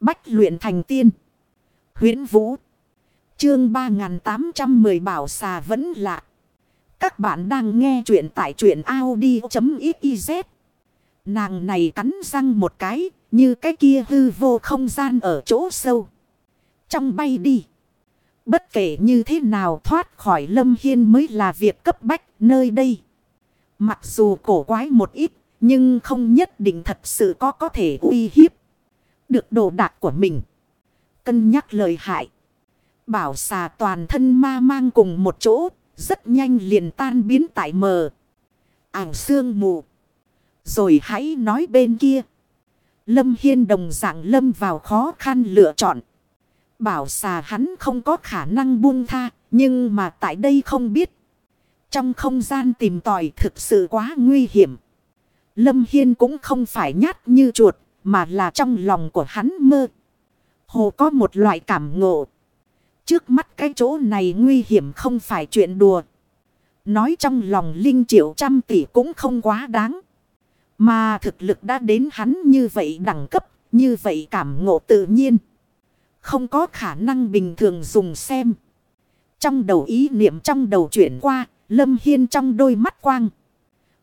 Bách luyện thành tiên. huyễn Vũ. Chương 3810 bảo xà vẫn lạ. Các bạn đang nghe truyện tại truyện Audi.xyz. Nàng này cắn răng một cái, như cái kia hư vô không gian ở chỗ sâu. Trong bay đi. Bất kể như thế nào thoát khỏi lâm hiên mới là việc cấp bách nơi đây. Mặc dù cổ quái một ít, nhưng không nhất định thật sự có có thể uy hiếp. Được đồ đạc của mình. Cân nhắc lời hại. Bảo xà toàn thân ma mang cùng một chỗ, rất nhanh liền tan biến tại mờ. Ảng sương mù. Rồi hãy nói bên kia. Lâm Hiên đồng dạng lâm vào khó khăn lựa chọn. Bảo xà hắn không có khả năng buông tha, nhưng mà tại đây không biết. Trong không gian tìm tòi thực sự quá nguy hiểm. Lâm Hiên cũng không phải nhát như chuột, mà là trong lòng của hắn mơ. Hồ có một loại cảm ngộ. Trước mắt cái chỗ này nguy hiểm không phải chuyện đùa. Nói trong lòng linh triệu trăm tỷ cũng không quá đáng. Mà thực lực đã đến hắn như vậy đẳng cấp, như vậy cảm ngộ tự nhiên. Không có khả năng bình thường dùng xem. Trong đầu ý niệm trong đầu chuyển qua, Lâm Hiên trong đôi mắt quang.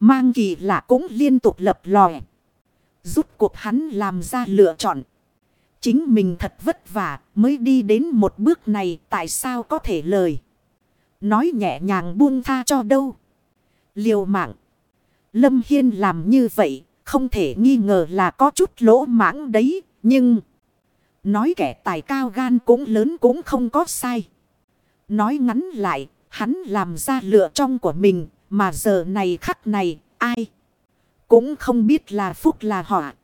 Mang kỳ lạ cũng liên tục lập lòe. Rút cuộc hắn làm ra lựa chọn. Chính mình thật vất vả mới đi đến một bước này tại sao có thể lời. Nói nhẹ nhàng buông tha cho đâu. Liều mạng. Lâm Hiên làm như vậy, không thể nghi ngờ là có chút lỗ mãng đấy. Nhưng nói kẻ tài cao gan cũng lớn cũng không có sai. Nói ngắn lại, hắn làm ra lựa trong của mình, mà giờ này khắc này, ai cũng không biết là phúc là họa.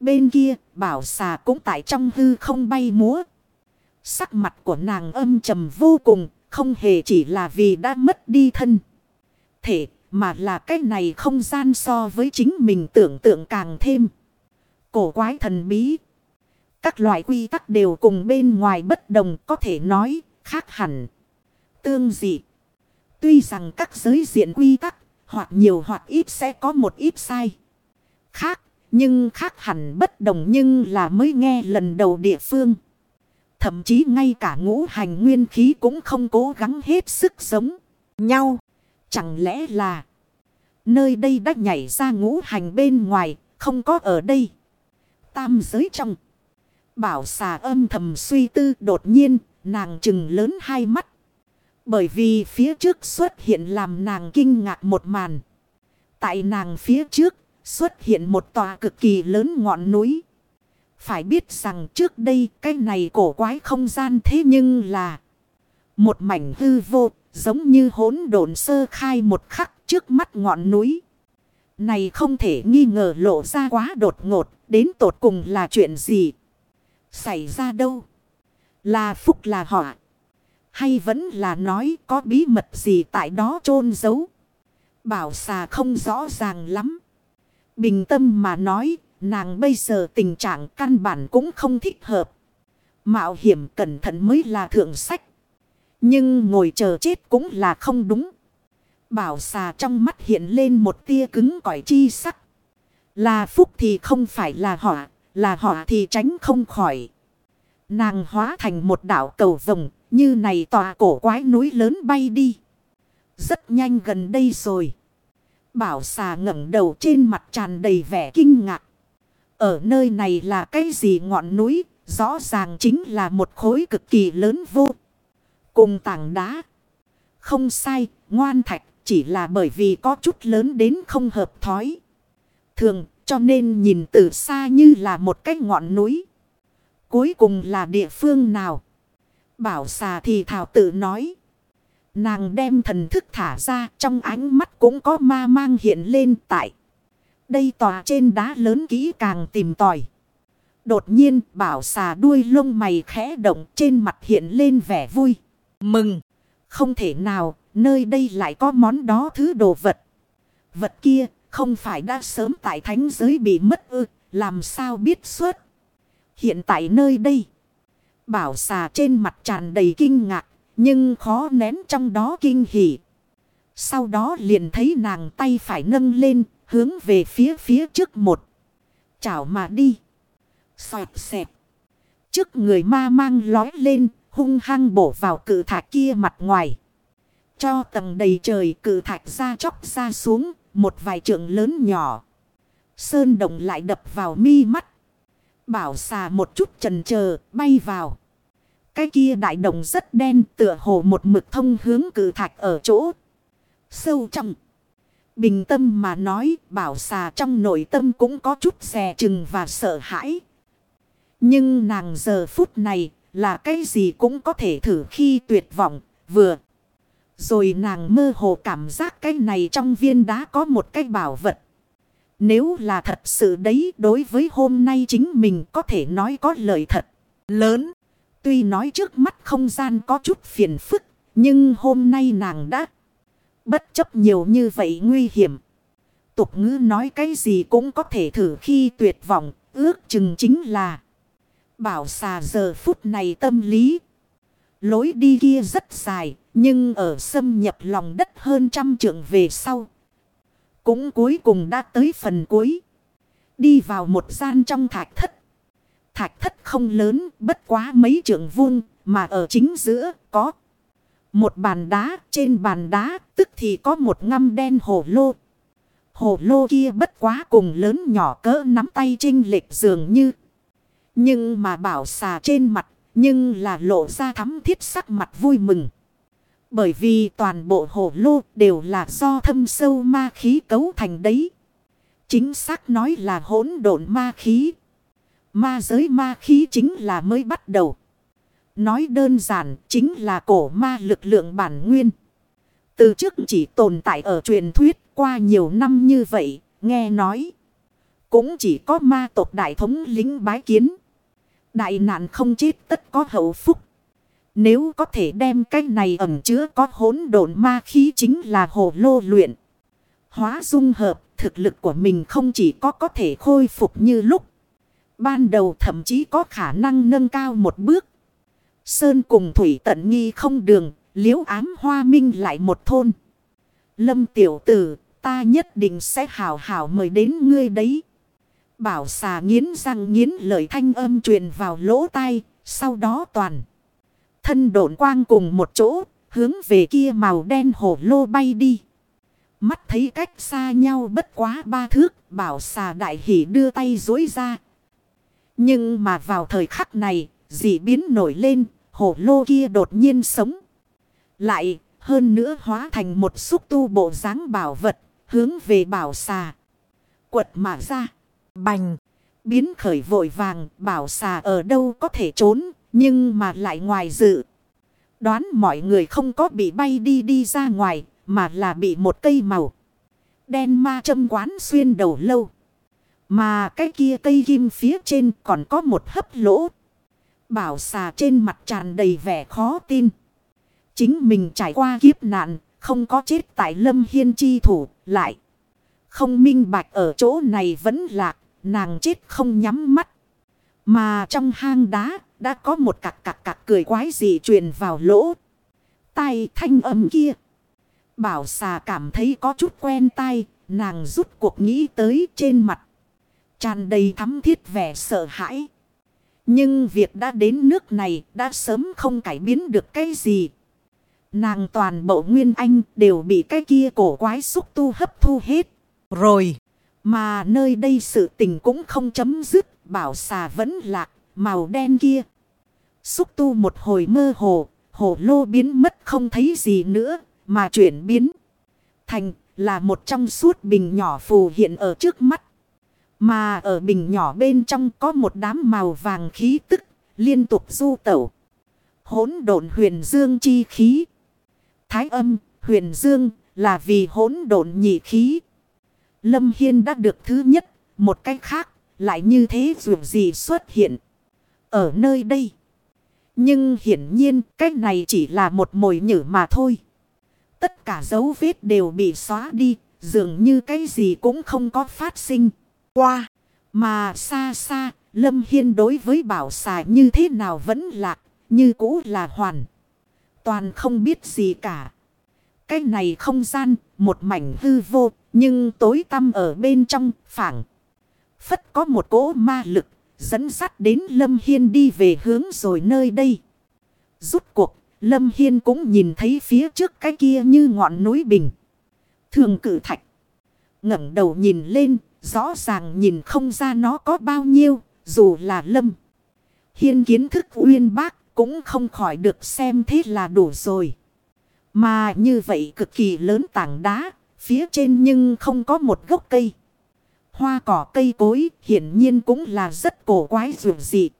Bên kia, bảo xà cũng tại trong hư không bay múa. Sắc mặt của nàng âm trầm vô cùng, không hề chỉ là vì đã mất đi thân. Thể, mà là cái này không gian so với chính mình tưởng tượng càng thêm. Cổ quái thần bí. Các loại quy tắc đều cùng bên ngoài bất đồng có thể nói, khác hẳn. Tương dị. Tuy rằng các giới diện quy tắc, hoặc nhiều hoặc ít sẽ có một ít sai. Khác, nhưng khác hẳn bất đồng nhưng là mới nghe lần đầu địa phương. Thậm chí ngay cả ngũ hành nguyên khí cũng không cố gắng hết sức sống nhau. Chẳng lẽ là nơi đây đã nhảy ra ngũ hành bên ngoài, không có ở đây. Tam giới trong. Bảo xà âm thầm suy tư đột nhiên, nàng chừng lớn hai mắt. Bởi vì phía trước xuất hiện làm nàng kinh ngạc một màn. Tại nàng phía trước xuất hiện một tòa cực kỳ lớn ngọn núi. Phải biết rằng trước đây cái này cổ quái không gian thế nhưng là một mảnh hư vô, giống như hỗn độn sơ khai một khắc trước mắt ngọn núi. Này không thể nghi ngờ lộ ra quá đột ngột, đến tột cùng là chuyện gì. Xảy ra đâu? Là phúc là họa. Hay vẫn là nói có bí mật gì tại đó chôn giấu. Bảo xà không rõ ràng lắm. Bình tâm mà nói, nàng bây giờ tình trạng căn bản cũng không thích hợp. Mạo hiểm cẩn thận mới là thượng sách. Nhưng ngồi chờ chết cũng là không đúng. Bảo xà trong mắt hiện lên một tia cứng cỏi chi sắc. Là phúc thì không phải là họ, là họ thì tránh không khỏi. Nàng hóa thành một đảo cầu vồng, như này tòa cổ quái núi lớn bay đi. Rất nhanh gần đây rồi. Bảo xà ngẩng đầu trên mặt tràn đầy vẻ kinh ngạc. Ở nơi này là cái gì ngọn núi, rõ ràng chính là một khối cực kỳ lớn vô. Cùng tảng đá. Không sai, ngoan thạch chỉ là bởi vì có chút lớn đến không hợp thói. Thường cho nên nhìn từ xa như là một cái ngọn núi. Cuối cùng là địa phương nào? Bảo xà thì thảo tự nói. Nàng đem thần thức thả ra trong ánh mắt cũng có ma mang hiện lên tại. Đây tòa trên đá lớn kỹ càng tìm tòi. Đột nhiên bảo xà đuôi lông mày khẽ động trên mặt hiện lên vẻ vui. Mừng! Không thể nào, nơi đây lại có món đó thứ đồ vật. Vật kia không phải đã sớm tại thánh giới bị mất ư, làm sao biết suốt? Hiện tại nơi đây. Bảo xà trên mặt tràn đầy kinh ngạc. Nhưng khó nén trong đó kinh hỉ. Sau đó liền thấy nàng tay phải nâng lên. Hướng về phía phía trước một. Chảo mà đi. Xoẹt xẹp. Trước người ma mang lói lên, hung hăng bổ vào cự thạch kia mặt ngoài. Cho tầng đầy trời cự thạch ra chóc ra xuống, một vài trượng lớn nhỏ. Sơn động lại đập vào mi mắt. Bảo xà một chút trần chờ bay vào. Cái kia đại đồng rất đen, tựa hồ một mực thông hướng cử thạch ở chỗ. Sâu trong. Bình tâm mà nói, bảo xà trong nội tâm cũng có chút xè chừng và sợ hãi. Nhưng nàng giờ phút này là cái gì cũng có thể thử khi tuyệt vọng, vừa. Rồi nàng mơ hồ cảm giác cái này trong viên đá có một cái bảo vật. Nếu là thật sự đấy, đối với hôm nay chính mình có thể nói có lời thật lớn. Tuy nói trước mắt không gian có chút phiền phức. Nhưng hôm nay nàng đã bất chấp nhiều như vậy nguy hiểm. Tục ngữ nói cái gì cũng có thể thử khi tuyệt vọng. Ước chừng chính là bảo xà giờ phút này tâm lý. Lối đi kia rất dài. Nhưng ở xâm nhập lòng đất hơn trăm trượng về sau. Cũng cuối cùng đã tới phần cuối. Đi vào một gian trong thạch thất. Thạch thất không lớn, bất quá mấy trượng vuông, mà ở chính giữa có một bàn đá, trên bàn đá tức thì có một ngăm đen hồ lô. Hồ lô kia bất quá cùng lớn nhỏ cỡ nắm tay trinh lệch dường như. Nhưng mà bảo xà trên mặt, nhưng là lộ ra thắm thiết sắc mặt vui mừng. Bởi vì toàn bộ hồ lô đều là do thâm sâu ma khí cấu thành đấy. Chính xác nói là hỗn độn ma khí. Ma giới ma khí chính là mới bắt đầu. Nói đơn giản chính là cổ ma lực lượng bản nguyên. Từ trước chỉ tồn tại ở truyền thuyết qua nhiều năm như vậy, nghe nói. Cũng chỉ có ma tộc đại thống lính bái kiến. Đại nạn không chết tất có hậu phúc. Nếu có thể đem cái này ẩm chứa có hỗn độn ma khí chính là hồ lô luyện. Hóa dung hợp, thực lực của mình không chỉ có có thể khôi phục như lúc. Ban đầu thậm chí có khả năng nâng cao một bước. Sơn cùng thủy tận nghi không đường, liễu ám hoa minh lại một thôn. Lâm tiểu tử, ta nhất định sẽ hào hào mời đến ngươi đấy. Bảo xà nghiến răng nghiến lời thanh âm truyền vào lỗ tai, sau đó toàn. Thân độn quang cùng một chỗ, hướng về kia màu đen hổ lô bay đi. Mắt thấy cách xa nhau bất quá ba thước, bảo xà đại hỉ đưa tay dối ra. Nhưng mà vào thời khắc này, dị biến nổi lên, hổ lô kia đột nhiên sống. Lại, hơn nữa hóa thành một xúc tu bộ dáng bảo vật, hướng về bảo xà. Quật mà ra, bành, biến khởi vội vàng, bảo xà ở đâu có thể trốn, nhưng mà lại ngoài dự. Đoán mọi người không có bị bay đi đi ra ngoài, mà là bị một cây màu. Đen ma châm quán xuyên đầu lâu. Mà cái kia cây kim phía trên còn có một hấp lỗ. Bảo xà trên mặt tràn đầy vẻ khó tin. Chính mình trải qua kiếp nạn, không có chết tại lâm hiên chi thủ, lại. Không minh bạch ở chỗ này vẫn lạc, nàng chết không nhắm mắt. Mà trong hang đá, đã có một cặc cặc cặc cười quái gì truyền vào lỗ. Tai thanh âm kia. Bảo xà cảm thấy có chút quen tai, nàng rút cuộc nghĩ tới trên mặt. Tràn đầy thắm thiết vẻ sợ hãi. Nhưng việc đã đến nước này đã sớm không cải biến được cái gì. Nàng toàn bộ nguyên anh đều bị cái kia cổ quái xúc tu hấp thu hết. Rồi. Mà nơi đây sự tình cũng không chấm dứt. Bảo xà vẫn lạc. Màu đen kia. Xúc tu một hồi mơ hồ. Hồ lô biến mất không thấy gì nữa. Mà chuyển biến. Thành là một trong suốt bình nhỏ phù hiện ở trước mắt. Mà ở bình nhỏ bên trong có một đám màu vàng khí tức, liên tục du tẩu. Hỗn độn huyền dương chi khí. Thái âm, huyền dương, là vì hỗn độn nhị khí. Lâm Hiên đã được thứ nhất, một cách khác, lại như thế dù gì xuất hiện. Ở nơi đây. Nhưng hiển nhiên, cách này chỉ là một mồi nhử mà thôi. Tất cả dấu vết đều bị xóa đi, dường như cái gì cũng không có phát sinh qua. Mà xa xa, Lâm Hiên đối với bảo xà như thế nào vẫn lạc, như cũ là hoàn. Toàn không biết gì cả. Cái này không gian, một mảnh hư vô, nhưng tối tăm ở bên trong, phảng. Phất có một cỗ ma lực, Dẫn sắt đến Lâm Hiên đi về hướng rồi nơi đây. Rút cuộc, Lâm Hiên cũng nhìn thấy phía trước cái kia như ngọn núi bình. Thường cử thạch. ngẩng đầu nhìn lên, rõ ràng nhìn không ra nó có bao nhiêu, dù là Lâm. Hiên kiến thức uyên bác cũng không khỏi được xem thế là đủ rồi. Mà như vậy cực kỳ lớn tảng đá, phía trên nhưng không có một gốc cây. Hoa cỏ cây cối hiển nhiên cũng là rất cổ quái dù dị.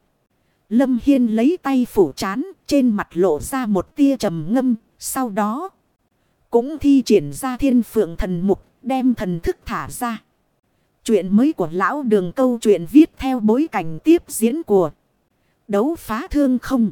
Lâm Hiên lấy tay phủ chán, trên mặt lộ ra một tia trầm ngâm. Sau đó cũng thi triển ra thiên phượng thần mục, đem thần thức thả ra. Chuyện mới của lão đường câu chuyện viết theo bối cảnh tiếp diễn của đấu phá thương không.